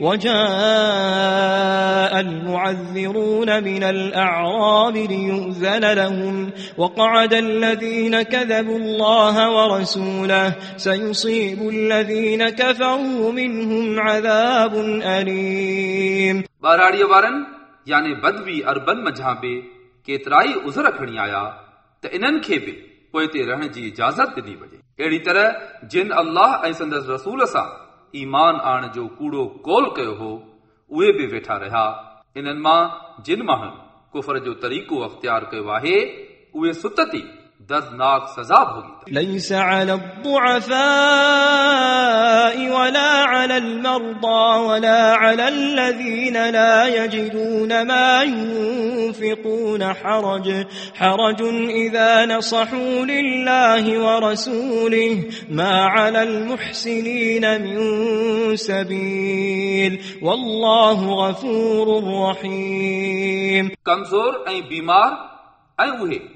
وجاء المعذرون من الأعراب ليؤذن لهم وقعد الذين كذبوا الله ورسوله سيصيب الذين كفروا منهم عذاب أليم ॿाराड़ीअ वारनि याने बदवी अरबन मंझां बि केतिराई उज़र खणी आया त इन्हनि खे बि पोइ ते रहण जी इजाज़त ॾिनी वञे अहिड़ी तरह जिन अल्लाह ऐं संदसि रसूल सां ईमान आण जो कूड़ो कोल कयो हो उहे बि वेठा रहिया इन्हनि मां जिन माण्हुनि कुफर जो तरीक़ो अख़्तियार कयो आहे उहे सुतती دردناک سزا بھوگی ليس على الضعفاء ولا على المرضى ولا على الذين لا يجدون ما ينفقون حرج. حرج إذا نصحوا لله ورسوله ما على المحسنين من سبيل. والله غفور رحيم. کمزور اي بیمار اي وہی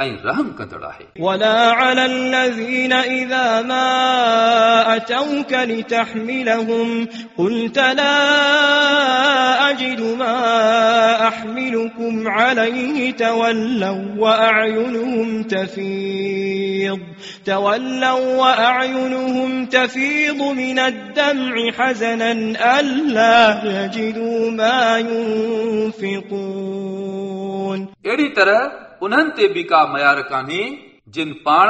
ऐं रहम कंदड़ आहे ولا على الذين إذا ما أتوك لتحملهم قلت لا أجد ما أحملكم عليه تولوا وأعينهم تفيض تولوا وأعينهم تفيض من الدمع حزنا ألا يجدوا ما ينفقون अहिड़ी तरह انهن تي به ڪا معيار ڪانهي جن پاڻ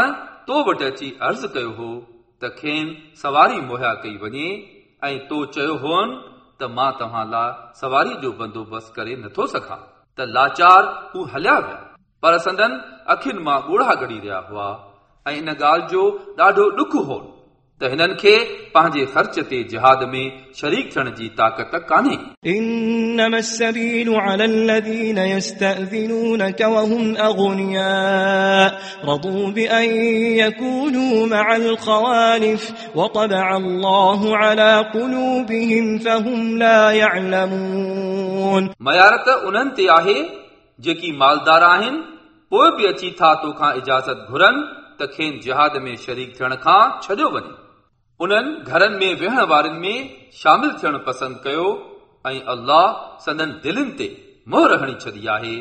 تو وٽ اچي عرض ڪيو هو ته کين سواري مهيا ڪئي وڃي ۽ تو چيو ته مان توهان لاءِ سواري جو بندوبست ڪري نٿو سگهان. ته لاچار هو هليا ويا. پر سندن اکين مان ڳوڙها گڙي رهيا هئا ۽ ان ڳالهه جو ڏاڍو ڏک هو त हिननि खे पंहिंजे ख़र्च ते जिहाद में शरीक थियण जी ताक़त कान्हे إنما السبيل على الذين يستأذنونك وهم أغنياء رضوا بأن يكونوا مع الخوالف وطبع الله على قلوبهم فهم لا يعلمون मयारत उन्हनि ते आहे जेकी मालदार आहिनि पोइ बि अची था तोखां इजाज़त घुरनि त खेनि जिहाद में शरीक थियण खां छॾियो वञे उन्हनि घरनि में वेहण वारनि में शामिल थियण पसंदि कयो ऐं अल्लाह संदन दिलनि ते मोहर हणी छॾी आहे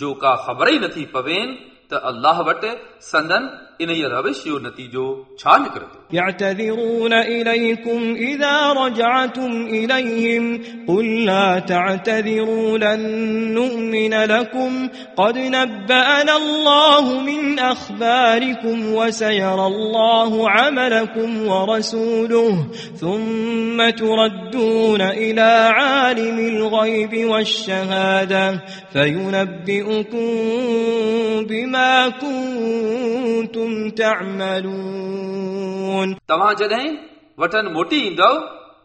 जो का ख़बर ई नथी पवेनि त अल्लाह वटि संदन इन रविश जो नतीजो छा निकिरंदो يعتذرون إليكم إذا رجعتم إليهم قل لا تعتذروا لن نؤمن لكم قد نبأنا الله من أخباركم وسيرى الله عملكم ورسوله ثم تردون إلى عالم الغيب والشهادة فينبئكم بما كنتم تعملون तव्हां जॾहिं वठनि मोटी ईंदव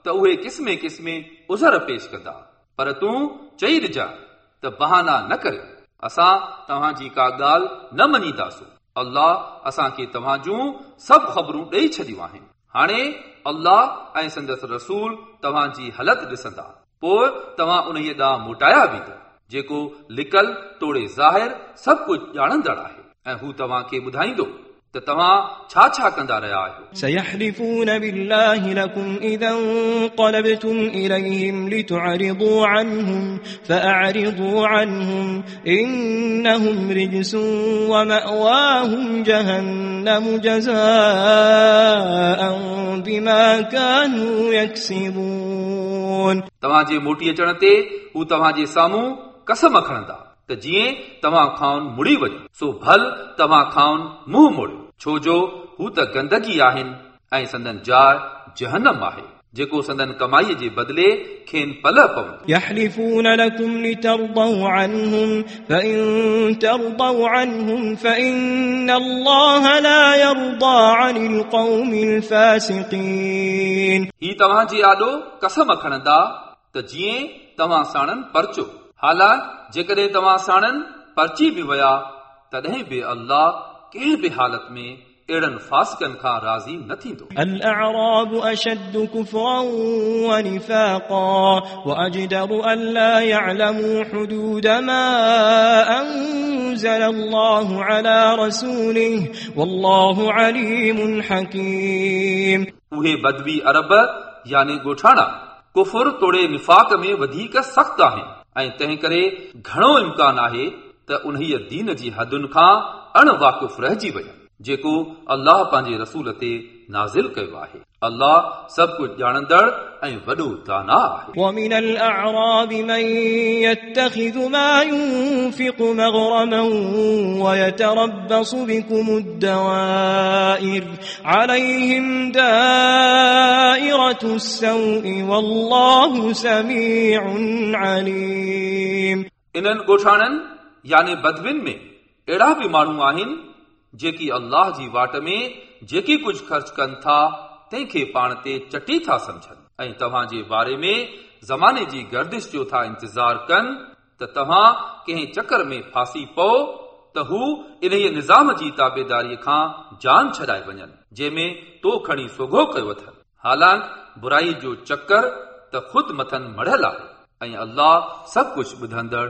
त उहे क़िस्मे क़िस्मे उज़र पेश कंदा पर तूं चई ॾिजां त बहाना न करे असां तव्हांजी का ॻाल्हि न मञीदासूं अल्लाह असांखे तव्हां जूं सभु ख़बरूं ॾेई छॾियूं आहिनि हाणे अल्लाह ऐं संदसि रसूल तव्हांजी हालत ॾिसंदा पोइ तव्हां उन ॾांहुं मोटाया वेंदा जेको लिकल तोड़े ज़ाहिर सभु कुझु ॼाणंदड़ आहे ऐं हू तव्हांखे ॿुधाईंदो त तव्हां छा छा कंदा रहिया आहियो سيحلفون بالله لكم إذا انقلبتم إليهم لتعرضوا عنهم فأعرضوا عنهم إنهم رجس ومأواهم جهنم جزاء بما كانوا يكسبون तव्हांजे मोटी अचण ते हू तव्हांजे साम्हूं कसम खणंदा त जीअं तव्हां खां मुड़ी वञो सो भल तव्हां खां मुंहुं मोड़ियो छो जो हू त गंदगी आहिनि ऐं संदन जाइ जहनम आहे जेको संदन कमाईअ जे बदिले खेनि पल पवंदो يحلفون لكم لترضوا عنهم فإن ترضوا عنهم فإن الله لا يرضى عن القوم الفاسقين ही तव्हांजे आॾो कसम खणंदा त जीअं तव्हां साणनि परचो हालात जेकॾहिं तव्हां साणनि परची बि विया तॾहिं बि अल्लाह कंहिं बि हालत में अहिड़नि फासिकनि खां राज़ी न थींदो الأعراب أشد كفرا ونفاقا وأجدر ألا يعلموا حدود ما أنزل الله على رسوله والله عليم حكيم उहे बदवी अरब यानी ॻोठाणा कुफुर तोड़े निफ़ाक़ में वधीक सख़्तु आहिनि ऐं तंहिं करे घणो इम्कान आहे त उन्हीअ दीन जी हदुनि खां अण वाक़ुफ़ रहिजी वञनि जेको अल्लाह पंहिंजे रसूल ते नाज़िल कयो आहे अल्लाह सभु कुझु ॼाणंदड़ ऐं वॾो दाना आहे ومن الأعراب من يتخذ ما ينفق مغرما ويتربص بكم الدوائر عليهم دائرة السوء والله سميع عليم इन्हनि ॻोठाणनि यानी बदविन में अहिड़ा बि माण्हू आहिनि जेकी अल्लाह जी वाट में जेकी कुझु ख़र्च कनि था तंहिंखे पाण ते चटी था सम्झनि ऐं तव्हांजे बारे में ज़माने जी गर्दिश जो था इंतज़ार कनि त तव्हां कंहिं चकर में फासी पओ त हू इन्हीअ निज़ाम जी ताबेदारीअ खां जान छॾाए वञनि जंहिंमें तो खणी सोघो कयो अथनि हालांकि बुराई जो चकर त ख़ुदि मथनि मढ़ियल आहे ऐं अल्लाह सभु कुझु ॿुधंदड़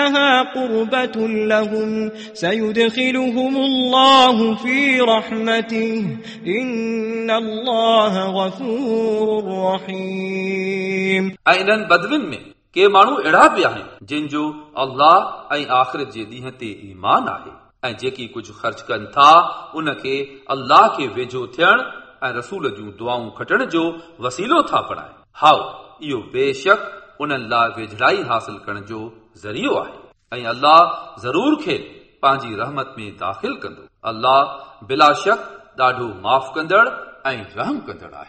إنها قربة لهم سيدخلهم الله في رحمته إن الله غفور رحيم ऐं इन्हनि बदविन में के माण्हू अहिड़ा बि आहिनि जिन जो अल्लाह ऐं आख़िरत जे ॾींहं ते ईमान आहे ऐं जेकी कुझु ख़र्च कनि था उनखे अल्लाह खे वेझो थियण ऐं रसूल जूं दुआऊं खटण जो वसीलो था बणाइनि हाओ इहो बेशक उन्हनि लाइ वेझड़ाई हासिल करण जो ज़रियो आहे ऐं अल्लाह ज़रूर खे पंहिंजी रहमत में दाख़िल कंदो अल्लाह बिला शक ॾाढो माफ़ कंदड़ ऐं रहम कंदड़ आहे